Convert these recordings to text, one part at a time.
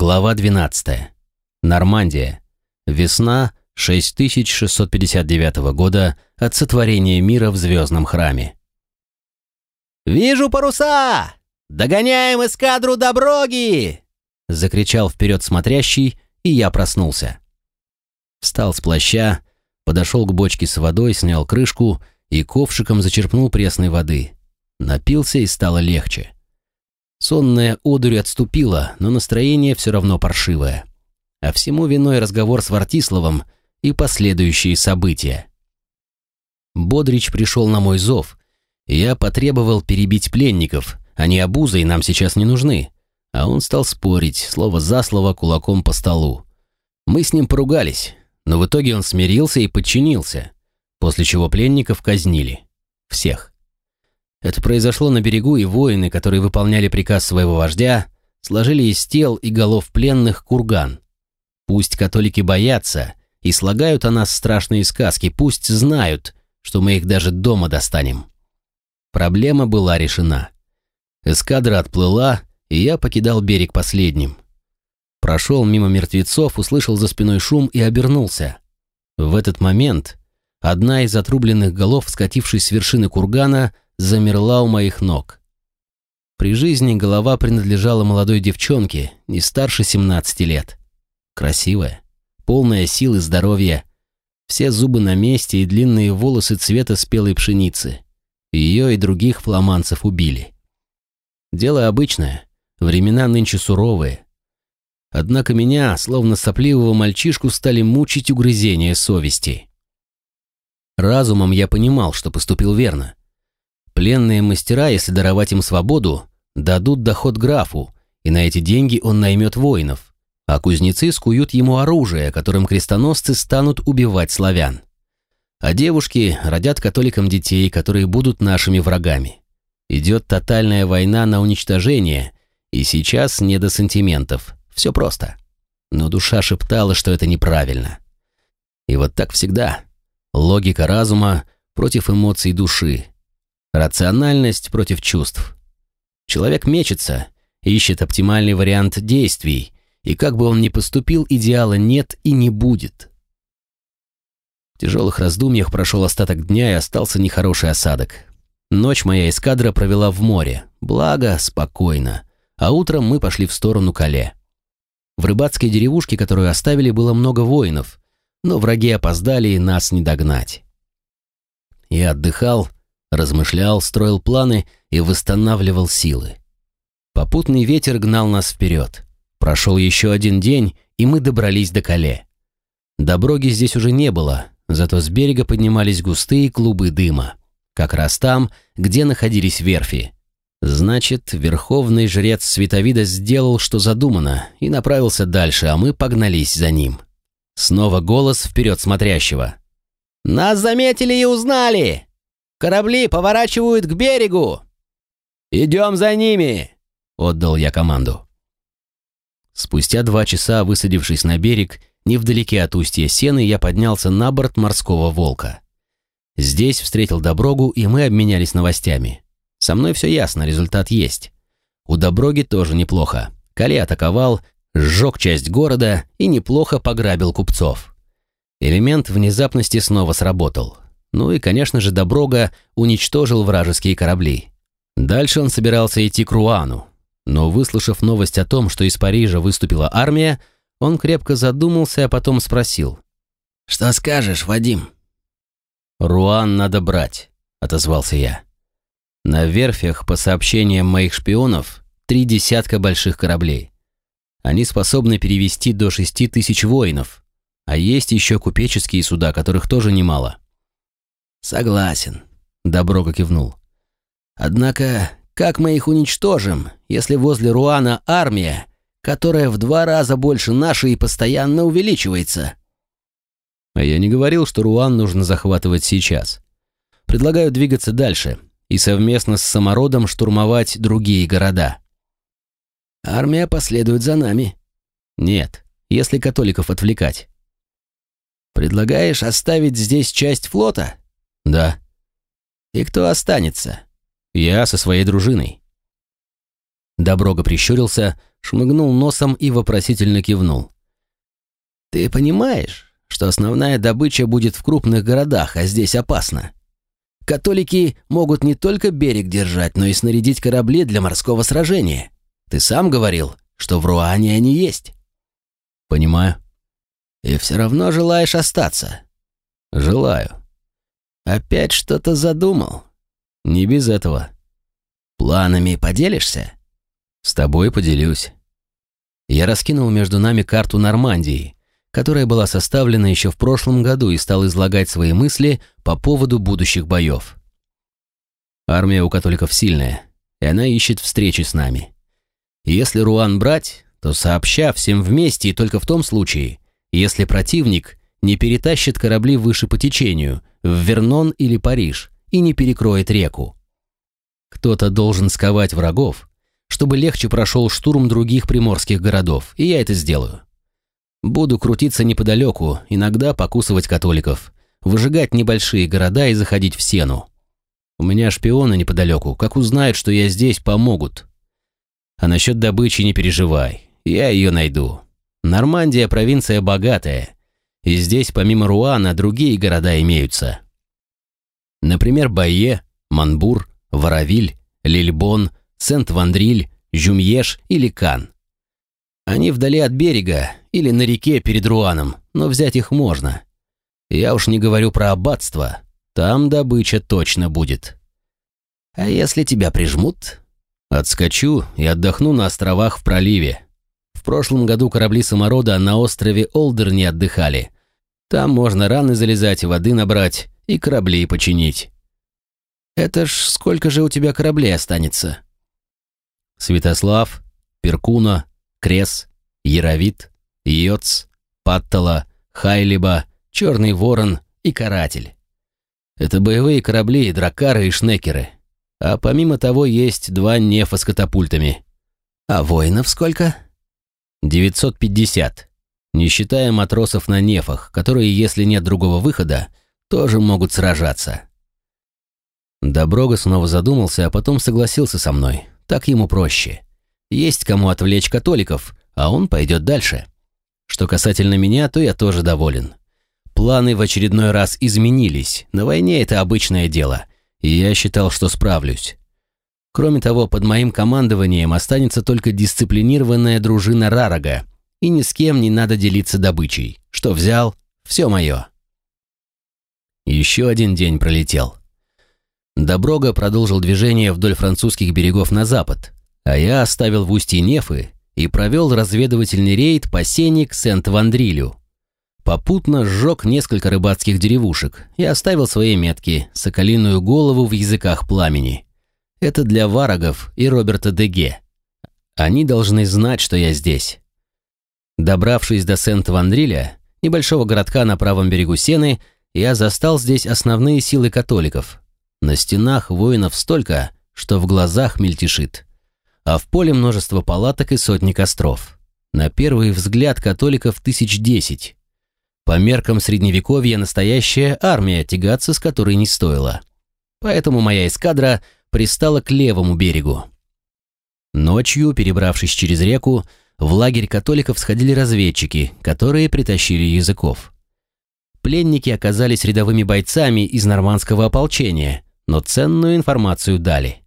Глава 12. Нормандия. Весна 6659 года от сотворения мира в звездном храме. «Вижу паруса! Догоняем эскадру Доброги!» Закричал вперед смотрящий, и я проснулся. Встал с плаща, подошел к бочке с водой, снял крышку и ковшиком зачерпнул пресной воды. Напился и стало легче. Сонная одурь отступила, но настроение все равно паршивое. А всему виной разговор с Вартиславом и последующие события. Бодрич пришел на мой зов, я потребовал перебить пленников, они обузой нам сейчас не нужны. А он стал спорить, слово за слово, кулаком по столу. Мы с ним поругались, но в итоге он смирился и подчинился, после чего пленников казнили. Всех. Это произошло на берегу, и воины, которые выполняли приказ своего вождя, сложили из тел и голов пленных курган. Пусть католики боятся и слагают о нас страшные сказки, пусть знают, что мы их даже дома достанем. Проблема была решена. Эскадра отплыла, и я покидал берег последним. Прошел мимо мертвецов, услышал за спиной шум и обернулся. В этот момент одна из отрубленных голов, скатившись с вершины кургана, замерла у моих ног. При жизни голова принадлежала молодой девчонке, не старше 17 лет. Красивая, полная сил и здоровья. Все зубы на месте и длинные волосы цвета спелой пшеницы. Ее и других фламанцев убили. Дело обычное, времена нынче суровые. Однако меня, словно сопливого мальчишку, стали мучить угрызения совести. Разумом я понимал, что поступил верно. Пленные мастера, если даровать им свободу, дадут доход графу, и на эти деньги он наймет воинов, а кузнецы скуют ему оружие, которым крестоносцы станут убивать славян. А девушки родят католикам детей, которые будут нашими врагами. Идет тотальная война на уничтожение, и сейчас не до сантиментов. Все просто. Но душа шептала, что это неправильно. И вот так всегда. Логика разума против эмоций души, Рациональность против чувств. Человек мечется, ищет оптимальный вариант действий, и как бы он ни поступил, идеала нет и не будет. В тяжелых раздумьях прошел остаток дня и остался нехороший осадок. Ночь моя эскадра провела в море, благо, спокойно, а утром мы пошли в сторону Кале. В рыбацкой деревушке, которую оставили, было много воинов, но враги опоздали и нас не догнать. Я отдыхал, размышлял, строил планы и восстанавливал силы. Попутный ветер гнал нас вперед. Прошел еще один день, и мы добрались до Кале. Доброги здесь уже не было, зато с берега поднимались густые клубы дыма. Как раз там, где находились верфи. Значит, верховный жрец Световида сделал, что задумано, и направился дальше, а мы погнались за ним. Снова голос вперед смотрящего. «Нас заметили и узнали! Корабли поворачивают к берегу!» «Идем за ними!» — отдал я команду. Спустя два часа, высадившись на берег, невдалеке от устья Сены, я поднялся на борт морского волка. Здесь встретил Доброгу, и мы обменялись новостями. Со мной все ясно, результат есть. У Доброги тоже неплохо. Кале атаковал, сжег часть города и неплохо пограбил купцов. Элемент внезапности снова сработал. Ну и, конечно же, Доброга уничтожил вражеские корабли. Дальше он собирался идти к Руану. Но, выслушав новость о том, что из Парижа выступила армия, он крепко задумался, а потом спросил. «Что скажешь, Вадим?» «Руан надо брать», — отозвался я. «На верфях, по сообщениям моих шпионов, три десятка больших кораблей. Они способны перевести до шести тысяч воинов, а есть еще купеческие суда, которых тоже немало. «Согласен», — Доброга кивнул. «Однако, как мы их уничтожим, если возле Руана армия, которая в два раза больше нашей и постоянно увеличивается?» А я не говорил, что Руан нужно захватывать сейчас. Предлагаю двигаться дальше и совместно с самородом штурмовать другие города. Армия последует за нами. Нет, если католиков отвлекать. Предлагаешь оставить здесь часть флота? «Да». «И кто останется?» «Я со своей дружиной». Доброга прищурился, шмыгнул носом и вопросительно кивнул. «Ты понимаешь, что основная добыча будет в крупных городах, а здесь опасно? Католики могут не только берег держать, но и снарядить корабли для морского сражения. Ты сам говорил, что в Руане они есть». «Понимаю». «И все равно желаешь остаться?» «Желаю». «Опять что-то задумал?» «Не без этого». «Планами поделишься?» «С тобой поделюсь». Я раскинул между нами карту Нормандии, которая была составлена еще в прошлом году и стал излагать свои мысли по поводу будущих боев. Армия у католиков сильная, и она ищет встречи с нами. Если Руан брать, то сообща всем вместе и только в том случае, если противник не перетащит корабли выше по течению, в Вернон или Париж, и не перекроет реку. Кто-то должен сковать врагов, чтобы легче прошел штурм других приморских городов, и я это сделаю. Буду крутиться неподалеку, иногда покусывать католиков, выжигать небольшие города и заходить в сену. У меня шпионы неподалеку, как узнают, что я здесь, помогут. А насчет добычи не переживай, я ее найду. Нормандия провинция богатая, и здесь помимо Руана другие города имеются. Например, Байе, Манбур, Варавиль, Лильбон, Сент-Вандриль, Жюмьеш или Кан. Они вдали от берега или на реке перед Руаном, но взять их можно. Я уж не говорю про аббатство. Там добыча точно будет. А если тебя прижмут? Отскочу и отдохну на островах в проливе. В прошлом году корабли саморода на острове Олдер не отдыхали. Там можно раны залезать, воды набрать и корабли починить. Это ж сколько же у тебя кораблей останется? Святослав, Перкуна, Крес, Яровит, Йоц, Паттала, Хайлиба, Черный Ворон и Каратель. Это боевые корабли, дракары и шнекеры. А помимо того есть два нефа с катапультами. А воинов сколько? 950. Не считая матросов на нефах, которые, если нет другого выхода, тоже могут сражаться. Доброга снова задумался, а потом согласился со мной. Так ему проще. Есть кому отвлечь католиков, а он пойдет дальше. Что касательно меня, то я тоже доволен. Планы в очередной раз изменились, на войне это обычное дело, и я считал, что справлюсь. Кроме того, под моим командованием останется только дисциплинированная дружина Рарага, и ни с кем не надо делиться добычей. Что взял, все мое. Еще один день пролетел. Доброга продолжил движение вдоль французских берегов на запад, а я оставил в устье Нефы и провел разведывательный рейд по сене к Сент-Вандрилю. Попутно сжег несколько рыбацких деревушек и оставил свои метки, соколиную голову в языках пламени. Это для варагов и Роберта Деге. Они должны знать, что я здесь. Добравшись до Сент-Вандриля, небольшого городка на правом берегу Сены, я застал здесь основные силы католиков. На стенах воинов столько, что в глазах мельтешит а в поле множество палаток и сотни костров. На первый взгляд католиков тысяч десять. По меркам средневековья настоящая армия, тягаться с которой не стоило. Поэтому моя эскадра пристала к левому берегу. Ночью, перебравшись через реку, в лагерь католиков сходили разведчики, которые притащили языков. Пленники оказались рядовыми бойцами из нормандского ополчения, но ценную информацию дали.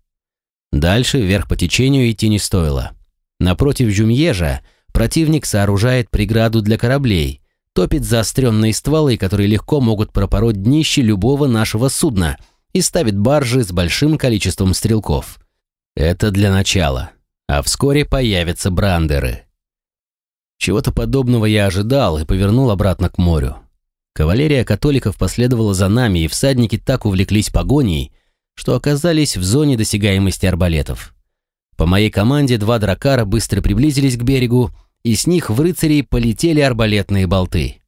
Дальше вверх по течению идти не стоило. Напротив Жюмьежа противник сооружает преграду для кораблей, топит заостренные стволы, которые легко могут пропороть днище любого нашего судна, и ставит баржи с большим количеством стрелков. Это для начала. А вскоре появятся брандеры. Чего-то подобного я ожидал и повернул обратно к морю. Кавалерия католиков последовала за нами, и всадники так увлеклись погоней, что оказались в зоне досягаемости арбалетов. По моей команде два дракара быстро приблизились к берегу, и с них в рыцарей полетели арбалетные болты.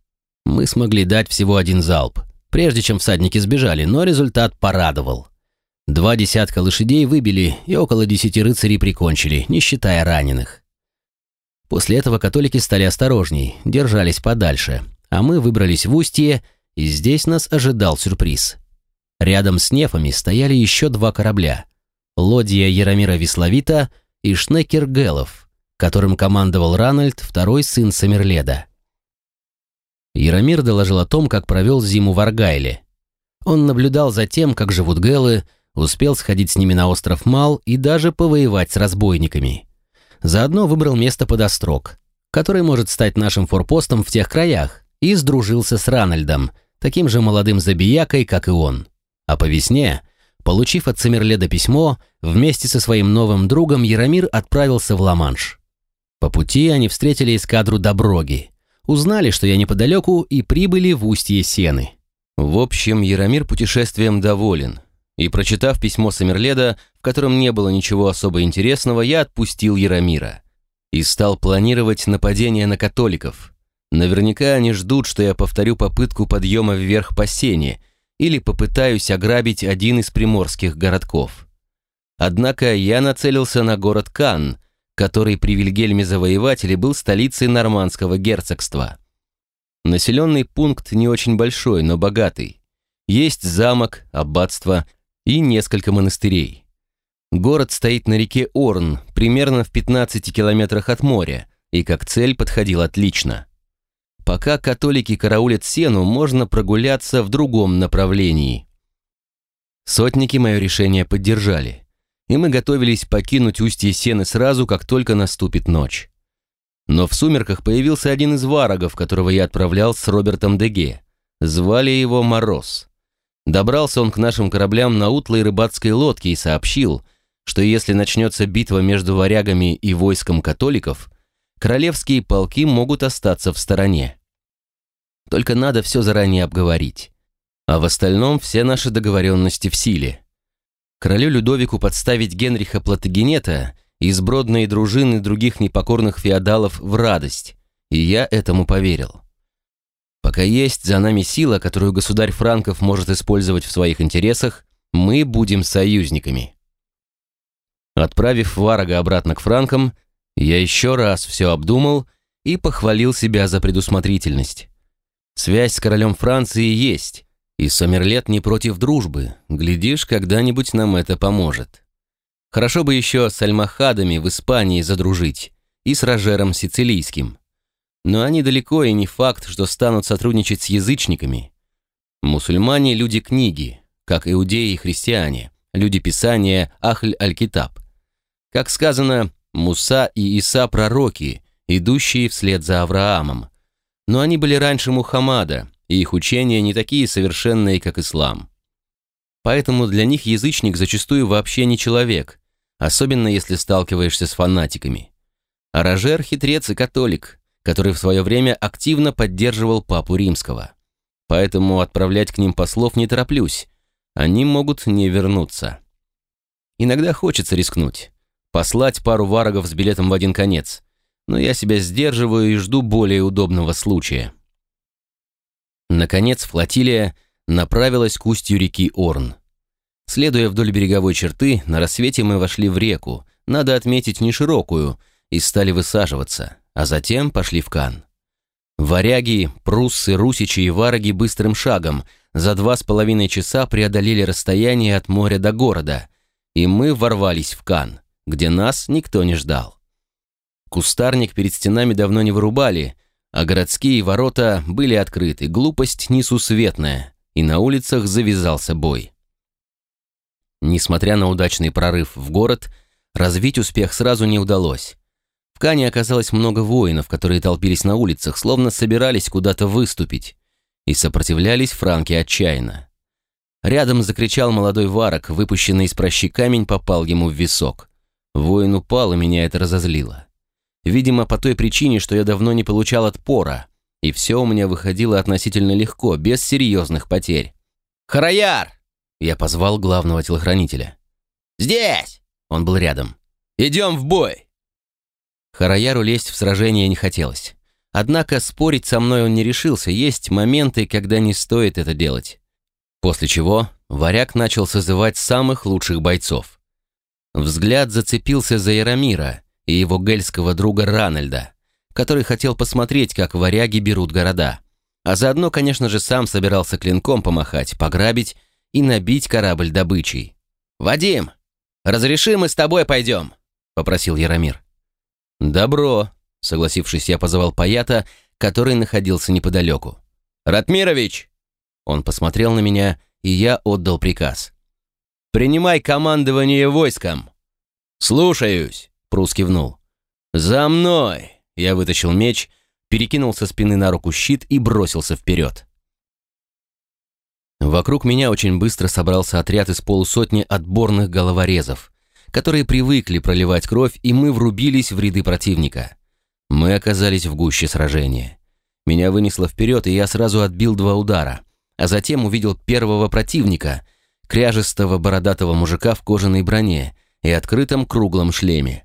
Мы смогли дать всего один залп, прежде чем всадники сбежали, но результат порадовал. Два десятка лошадей выбили и около десяти рыцарей прикончили, не считая раненых. После этого католики стали осторожней, держались подальше, а мы выбрались в устье, и здесь нас ожидал сюрприз. Рядом с нефами стояли еще два корабля. Лодья Яромира Весловита и Шнекер Гелов, которым командовал Ранальд, второй сын Самерледа. Яромир доложил о том, как провел зиму в Аргайле. Он наблюдал за тем, как живут гелы, успел сходить с ними на остров Мал и даже повоевать с разбойниками. Заодно выбрал место под острог, который может стать нашим форпостом в тех краях, и сдружился с Ранальдом, таким же молодым забиякой, как и он. А по весне, получив от Самерледа письмо, вместе со своим новым другом Яромир отправился в Ла-Манш. По пути они встретили эскадру Доброги, узнали, что я неподалеку, и прибыли в устье Сены. В общем, Яромир путешествием доволен. И прочитав письмо Самерледа, в котором не было ничего особо интересного, я отпустил Яромира. И стал планировать нападение на католиков. Наверняка они ждут, что я повторю попытку подъема вверх по Сене или попытаюсь ограбить один из приморских городков. Однако я нацелился на город Кан, который при Вильгельме Завоевателе был столицей нормандского герцогства. Населенный пункт не очень большой, но богатый. Есть замок, аббатство и несколько монастырей. Город стоит на реке Орн, примерно в 15 километрах от моря, и как цель подходил отлично. Пока католики караулят сену, можно прогуляться в другом направлении. Сотники мое решение поддержали и мы готовились покинуть устье Сены сразу, как только наступит ночь. Но в сумерках появился один из варагов, которого я отправлял с Робертом Деге. Звали его Мороз. Добрался он к нашим кораблям на утлой рыбацкой лодке и сообщил, что если начнется битва между варягами и войском католиков, королевские полки могут остаться в стороне. Только надо все заранее обговорить. А в остальном все наши договоренности в силе королю Людовику подставить Генриха Платагенета и сбродные дружины других непокорных феодалов в радость, и я этому поверил. Пока есть за нами сила, которую государь Франков может использовать в своих интересах, мы будем союзниками. Отправив Варага обратно к Франкам, я еще раз все обдумал и похвалил себя за предусмотрительность. Связь с королем Франции есть, и Сомерлет не против дружбы. Глядишь, когда-нибудь нам это поможет. Хорошо бы еще с альмахадами в Испании задружить и с Рожером Сицилийским. Но они далеко и не факт, что станут сотрудничать с язычниками. Мусульмане – люди книги, как иудеи и христиане, люди писания Ахль-Аль-Китаб. Как сказано, Муса и Иса – пророки, идущие вслед за Авраамом. Но они были раньше Мухаммада, и их учения не такие совершенные, как ислам. Поэтому для них язычник зачастую вообще не человек, особенно если сталкиваешься с фанатиками. А Рожер – хитрец и католик, который в свое время активно поддерживал папу римского. Поэтому отправлять к ним послов не тороплюсь, они могут не вернуться. Иногда хочется рискнуть, послать пару варагов с билетом в один конец, но я себя сдерживаю и жду более удобного случая. Наконец флотилия направилась к устью реки Орн. Следуя вдоль береговой черты, на рассвете мы вошли в реку, надо отметить не широкую, и стали высаживаться, а затем пошли в Кан. Варяги, пруссы, русичи и вараги быстрым шагом за два с половиной часа преодолели расстояние от моря до города, и мы ворвались в Кан, где нас никто не ждал. Кустарник перед стенами давно не вырубали, а городские ворота были открыты, глупость несусветная, и на улицах завязался бой. Несмотря на удачный прорыв в город, развить успех сразу не удалось. В Кане оказалось много воинов, которые толпились на улицах, словно собирались куда-то выступить, и сопротивлялись франки отчаянно. Рядом закричал молодой варок, выпущенный из прощи камень попал ему в висок. Воин упал, и меня это разозлило. Видимо, по той причине, что я давно не получал отпора, и все у меня выходило относительно легко, без серьезных потерь. «Хараяр!» Я позвал главного телохранителя. «Здесь!» Он был рядом. «Идем в бой!» Хараяру лезть в сражение не хотелось. Однако спорить со мной он не решился, есть моменты, когда не стоит это делать. После чего варяг начал созывать самых лучших бойцов. Взгляд зацепился за Яромира, и его гельского друга Ранальда, который хотел посмотреть, как варяги берут города. А заодно, конечно же, сам собирался клинком помахать, пограбить и набить корабль добычей. «Вадим, разреши мы с тобой пойдем?» — попросил Яромир. «Добро», — согласившись, я позвал Паята, который находился неподалеку. «Ратмирович!» Он посмотрел на меня, и я отдал приказ. «Принимай командование войском!» «Слушаюсь!» — Прус кивнул. «За мной!» — я вытащил меч, перекинул со спины на руку щит и бросился вперед. Вокруг меня очень быстро собрался отряд из полусотни отборных головорезов, которые привыкли проливать кровь, и мы врубились в ряды противника. Мы оказались в гуще сражения. Меня вынесло вперед, и я сразу отбил два удара, а затем увидел первого противника, кряжестого бородатого мужика в кожаной броне и открытом круглом шлеме.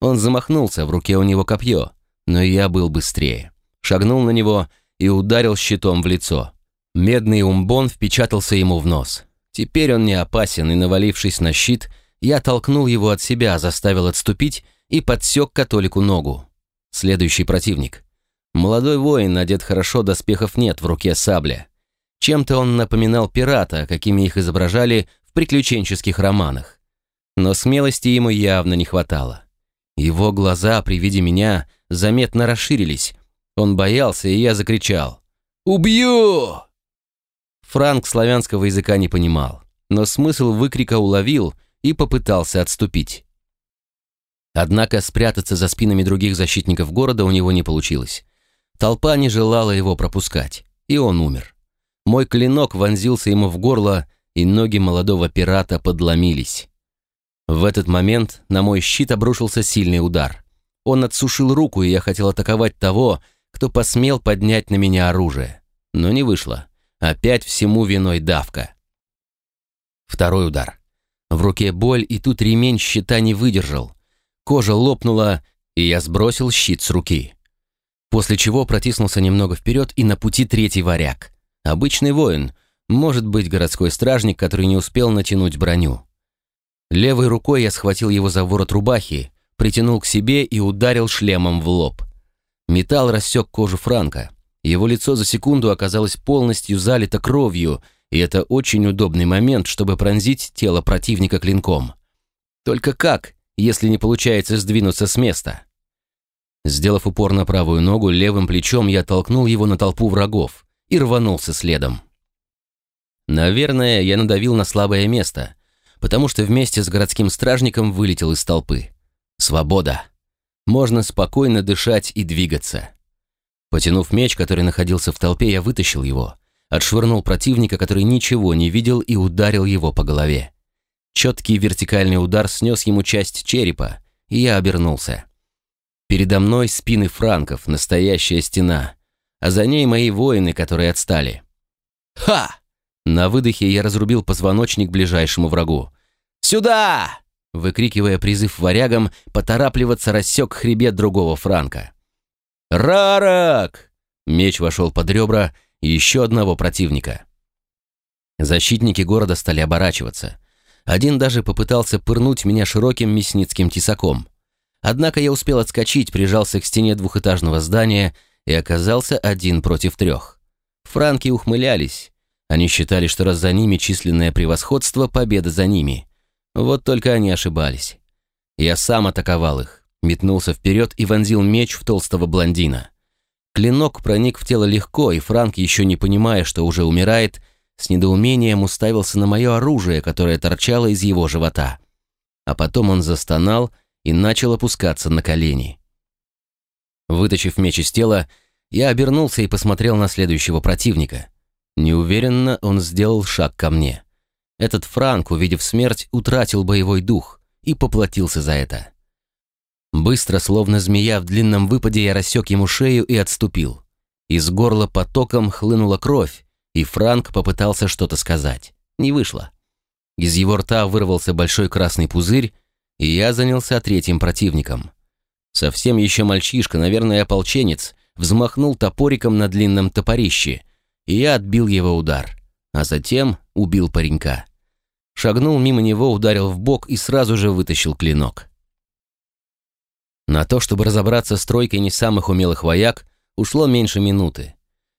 Он замахнулся, в руке у него копье, но я был быстрее. Шагнул на него и ударил щитом в лицо. Медный умбон впечатался ему в нос. Теперь он не опасен, и, навалившись на щит, я толкнул его от себя, заставил отступить и подсек католику ногу. Следующий противник. Молодой воин, одет хорошо, доспехов нет, в руке сабля. Чем-то он напоминал пирата, какими их изображали в приключенческих романах. Но смелости ему явно не хватало. Его глаза при виде меня заметно расширились. Он боялся, и я закричал. «Убью!» Франк славянского языка не понимал, но смысл выкрика уловил и попытался отступить. Однако спрятаться за спинами других защитников города у него не получилось. Толпа не желала его пропускать, и он умер. Мой клинок вонзился ему в горло, и ноги молодого пирата подломились. В этот момент на мой щит обрушился сильный удар. Он отсушил руку, и я хотел атаковать того, кто посмел поднять на меня оружие. Но не вышло. Опять всему виной давка. Второй удар. В руке боль, и тут ремень щита не выдержал. Кожа лопнула, и я сбросил щит с руки. После чего протиснулся немного вперед, и на пути третий варяг. Обычный воин, может быть, городской стражник, который не успел натянуть броню. Левой рукой я схватил его за ворот рубахи, притянул к себе и ударил шлемом в лоб. Металл рассек кожу Франка. Его лицо за секунду оказалось полностью залито кровью, и это очень удобный момент, чтобы пронзить тело противника клинком. Только как, если не получается сдвинуться с места? Сделав упор на правую ногу, левым плечом я толкнул его на толпу врагов и рванулся следом. Наверное, я надавил на слабое место, потому что вместе с городским стражником вылетел из толпы. Свобода. Можно спокойно дышать и двигаться. Потянув меч, который находился в толпе, я вытащил его, отшвырнул противника, который ничего не видел, и ударил его по голове. Четкий вертикальный удар снес ему часть черепа, и я обернулся. Передо мной спины франков, настоящая стена, а за ней мои воины, которые отстали. «Ха!» На выдохе я разрубил позвоночник ближайшему врагу. «Сюда!» Выкрикивая призыв варягам, поторапливаться рассек хребет другого франка. «Рарак!» Меч вошел под ребра еще одного противника. Защитники города стали оборачиваться. Один даже попытался пырнуть меня широким мясницким тесаком. Однако я успел отскочить, прижался к стене двухэтажного здания и оказался один против трех. Франки ухмылялись. Они считали, что раз за ними численное превосходство, победа за ними. Вот только они ошибались. Я сам атаковал их метнулся вперед и вонзил меч в толстого блондина. Клинок проник в тело легко, и Франк, еще не понимая, что уже умирает, с недоумением уставился на мое оружие, которое торчало из его живота. А потом он застонал и начал опускаться на колени. Вытащив меч из тела, я обернулся и посмотрел на следующего противника. Неуверенно он сделал шаг ко мне. Этот Франк, увидев смерть, утратил боевой дух и поплатился за это. Быстро, словно змея в длинном выпаде, я рассек ему шею и отступил. Из горла потоком хлынула кровь, и Франк попытался что-то сказать. Не вышло. Из его рта вырвался большой красный пузырь, и я занялся третьим противником. Совсем еще мальчишка, наверное, ополченец, взмахнул топориком на длинном топорище, и я отбил его удар, а затем убил паренька. Шагнул мимо него, ударил в бок и сразу же вытащил клинок. На то, чтобы разобраться с тройкой не самых умелых вояк, ушло меньше минуты.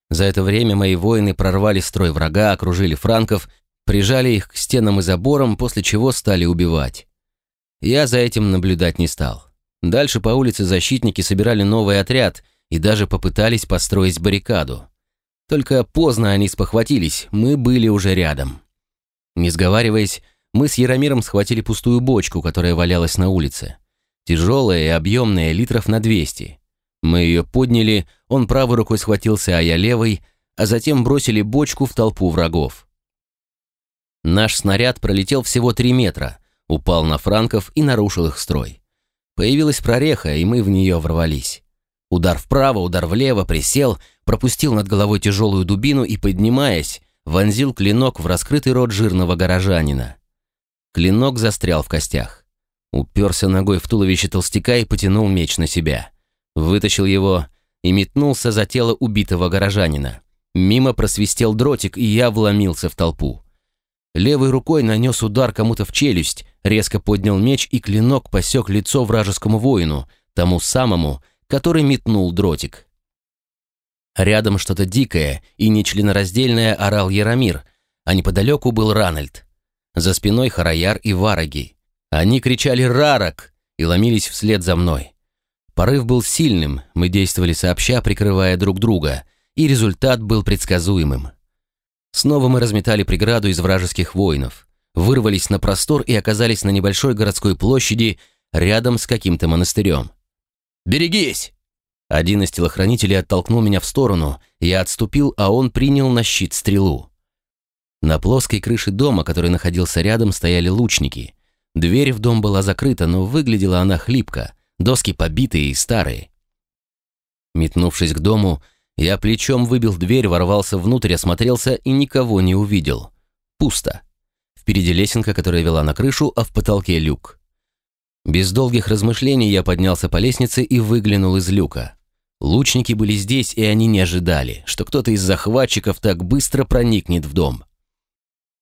За это время мои воины прорвали строй врага, окружили франков, прижали их к стенам и заборам, после чего стали убивать. Я за этим наблюдать не стал. Дальше по улице защитники собирали новый отряд и даже попытались построить баррикаду. Только поздно они спохватились, мы были уже рядом. Не сговариваясь, мы с Яромиром схватили пустую бочку, которая валялась на улице. Тяжелая и объемная, литров на 200. Мы ее подняли, он правой рукой схватился, а я левой, а затем бросили бочку в толпу врагов. Наш снаряд пролетел всего 3 метра, упал на франков и нарушил их строй. Появилась прореха, и мы в нее ворвались. Удар вправо, удар влево, присел, пропустил над головой тяжелую дубину и, поднимаясь, вонзил клинок в раскрытый рот жирного горожанина. Клинок застрял в костях. Уперся ногой в туловище толстяка и потянул меч на себя. Вытащил его и метнулся за тело убитого горожанина. Мимо просвистел дротик, и я вломился в толпу. Левой рукой нанес удар кому-то в челюсть, резко поднял меч, и клинок посек лицо вражескому воину, тому самому, который метнул дротик. Рядом что-то дикое и нечленораздельное орал Яромир, а неподалеку был Ранальд. За спиной Хараяр и Вараги. Они кричали «Рарок!» и ломились вслед за мной. Порыв был сильным, мы действовали сообща, прикрывая друг друга, и результат был предсказуемым. Снова мы разметали преграду из вражеских воинов, вырвались на простор и оказались на небольшой городской площади рядом с каким-то монастырем. «Берегись!» Один из телохранителей оттолкнул меня в сторону, я отступил, а он принял на щит стрелу. На плоской крыше дома, который находился рядом, стояли лучники. Дверь в дом была закрыта, но выглядела она хлипко, доски побитые и старые. Метнувшись к дому, я плечом выбил дверь, ворвался внутрь, осмотрелся и никого не увидел. Пусто. Впереди лесенка, которая вела на крышу, а в потолке люк. Без долгих размышлений я поднялся по лестнице и выглянул из люка. Лучники были здесь, и они не ожидали, что кто-то из захватчиков так быстро проникнет в дом.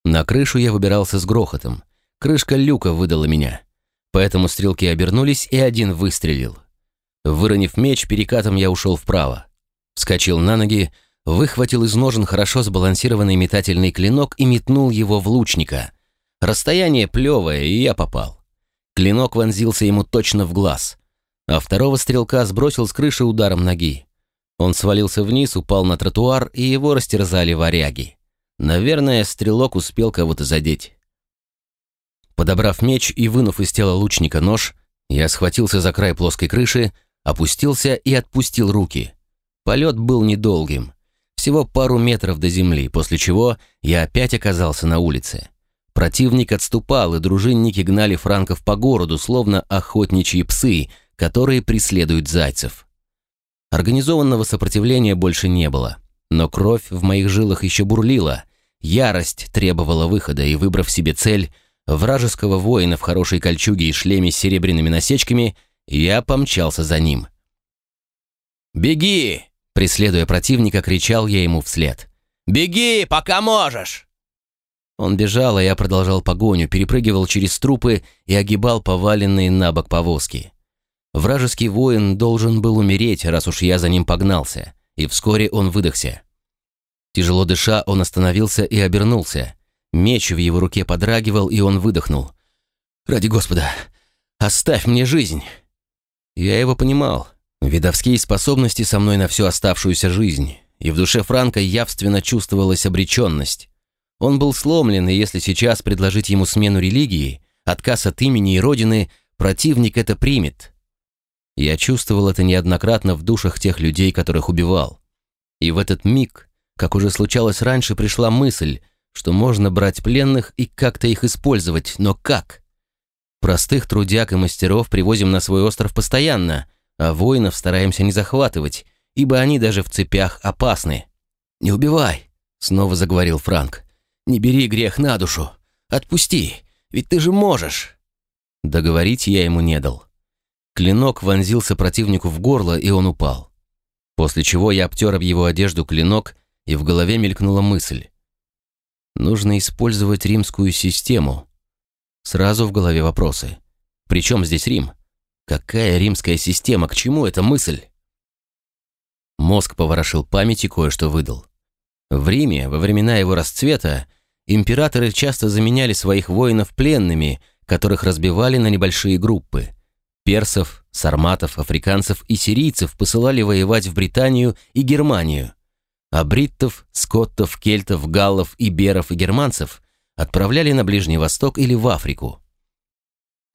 На крышу я выбирался с грохотом. Крышка люка выдала меня. Поэтому стрелки обернулись, и один выстрелил. Выронив меч, перекатом я ушел вправо. Вскочил на ноги, выхватил из ножен хорошо сбалансированный метательный клинок и метнул его в лучника. Расстояние плевое, и я попал. Клинок вонзился ему точно в глаз, а второго стрелка сбросил с крыши ударом ноги. Он свалился вниз, упал на тротуар, и его растерзали варяги. Наверное, стрелок успел кого-то задеть. Подобрав меч и вынув из тела лучника нож, я схватился за край плоской крыши, опустился и отпустил руки. Полет был недолгим. Всего пару метров до земли, после чего я опять оказался на улице. Противник отступал, и дружинники гнали франков по городу, словно охотничьи псы, которые преследуют зайцев. Организованного сопротивления больше не было, но кровь в моих жилах еще бурлила, ярость требовала выхода, и, выбрав себе цель, вражеского воина в хорошей кольчуге и шлеме с серебряными насечками, я помчался за ним. «Беги!» — преследуя противника, кричал я ему вслед. «Беги, пока можешь!» Он бежал, а я продолжал погоню, перепрыгивал через трупы и огибал поваленные на бок повозки. Вражеский воин должен был умереть, раз уж я за ним погнался, и вскоре он выдохся. Тяжело дыша, он остановился и обернулся. Меч в его руке подрагивал, и он выдохнул. «Ради Господа, оставь мне жизнь!» Я его понимал. Видовские способности со мной на всю оставшуюся жизнь, и в душе Франка явственно чувствовалась обреченность. Он был сломлен, и если сейчас предложить ему смену религии, отказ от имени и родины, противник это примет. Я чувствовал это неоднократно в душах тех людей, которых убивал. И в этот миг, как уже случалось раньше, пришла мысль, что можно брать пленных и как-то их использовать, но как? Простых трудяг и мастеров привозим на свой остров постоянно, а воинов стараемся не захватывать, ибо они даже в цепях опасны. «Не убивай», — снова заговорил Франк. «Не бери грех на душу. Отпусти, ведь ты же можешь». Договорить я ему не дал. Клинок вонзился противнику в горло, и он упал. После чего я обтер об его одежду клинок, и в голове мелькнула мысль. Нужно использовать римскую систему. Сразу в голове вопросы. Причем здесь Рим? Какая римская система? К чему эта мысль? Мозг поворошил память и кое-что выдал. В Риме, во времена его расцвета, императоры часто заменяли своих воинов пленными, которых разбивали на небольшие группы. Персов, сарматов, африканцев и сирийцев посылали воевать в Британию и Германию, а бриттов, скоттов, кельтов, галлов, иберов и германцев отправляли на Ближний Восток или в Африку.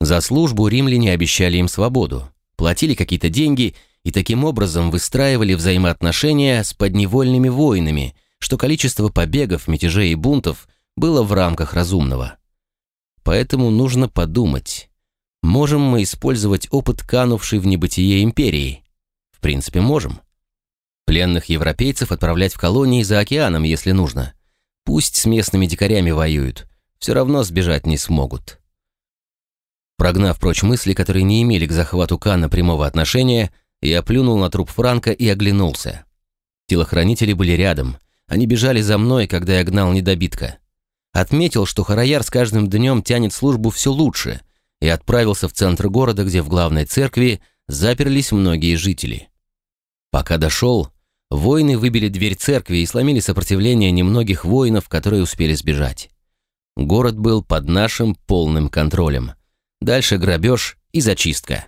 За службу римляне обещали им свободу, платили какие-то деньги и таким образом выстраивали взаимоотношения с подневольными воинами, что количество побегов, мятежей и бунтов было в рамках разумного. Поэтому нужно подумать, можем мы использовать опыт канувшей в небытие империи? В принципе, можем. Пленных европейцев отправлять в колонии за океаном, если нужно. Пусть с местными дикарями воюют, все равно сбежать не смогут. Прогнав прочь мысли, которые не имели к захвату Кана прямого отношения, я плюнул на труп Франка и оглянулся. Телохранители были рядом. Они бежали за мной, когда я гнал недобитка. Отметил, что Хараяр с каждым днем тянет службу все лучше, и отправился в центр города, где в главной церкви заперлись многие жители. Пока дошел, воины выбили дверь церкви и сломили сопротивление немногих воинов, которые успели сбежать. Город был под нашим полным контролем – Дальше грабеж и зачистка.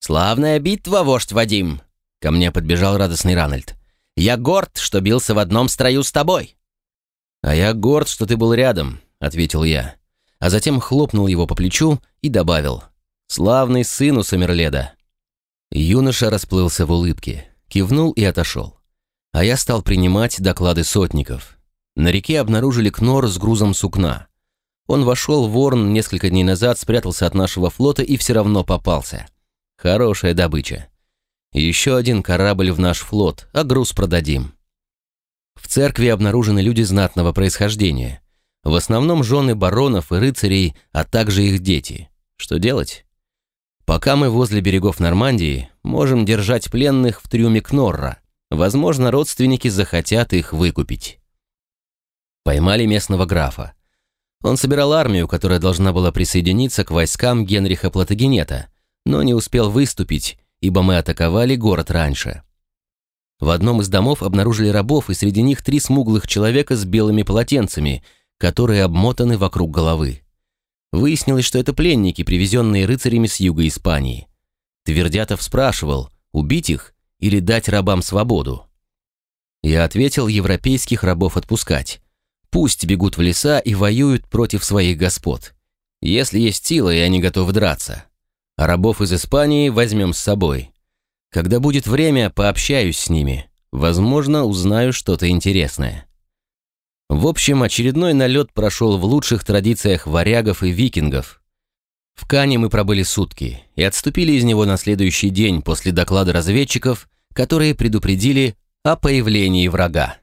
«Славная битва, вождь Вадим!» Ко мне подбежал радостный Ранальд. «Я горд, что бился в одном строю с тобой!» «А я горд, что ты был рядом», — ответил я. А затем хлопнул его по плечу и добавил. «Славный сын у Самерледа». Юноша расплылся в улыбке, кивнул и отошел. А я стал принимать доклады сотников. На реке обнаружили кнор с грузом сукна. Он вошел в Ворн несколько дней назад, спрятался от нашего флота и все равно попался. Хорошая добыча. Еще один корабль в наш флот, а груз продадим. В церкви обнаружены люди знатного происхождения. В основном жены баронов и рыцарей, а также их дети. Что делать? Пока мы возле берегов Нормандии, можем держать пленных в трюме Кнорра. Возможно, родственники захотят их выкупить. Поймали местного графа. Он собирал армию, которая должна была присоединиться к войскам Генриха Платагенета, но не успел выступить, ибо мы атаковали город раньше. В одном из домов обнаружили рабов, и среди них три смуглых человека с белыми полотенцами, которые обмотаны вокруг головы. Выяснилось, что это пленники, привезенные рыцарями с юга Испании. Твердятов спрашивал, убить их или дать рабам свободу. Я ответил, европейских рабов отпускать. Пусть бегут в леса и воюют против своих господ. Если есть сила, и они готовы драться. А рабов из Испании возьмем с собой. Когда будет время, пообщаюсь с ними. Возможно, узнаю что-то интересное. В общем, очередной налет прошел в лучших традициях варягов и викингов. В Кане мы пробыли сутки и отступили из него на следующий день после доклада разведчиков, которые предупредили о появлении врага.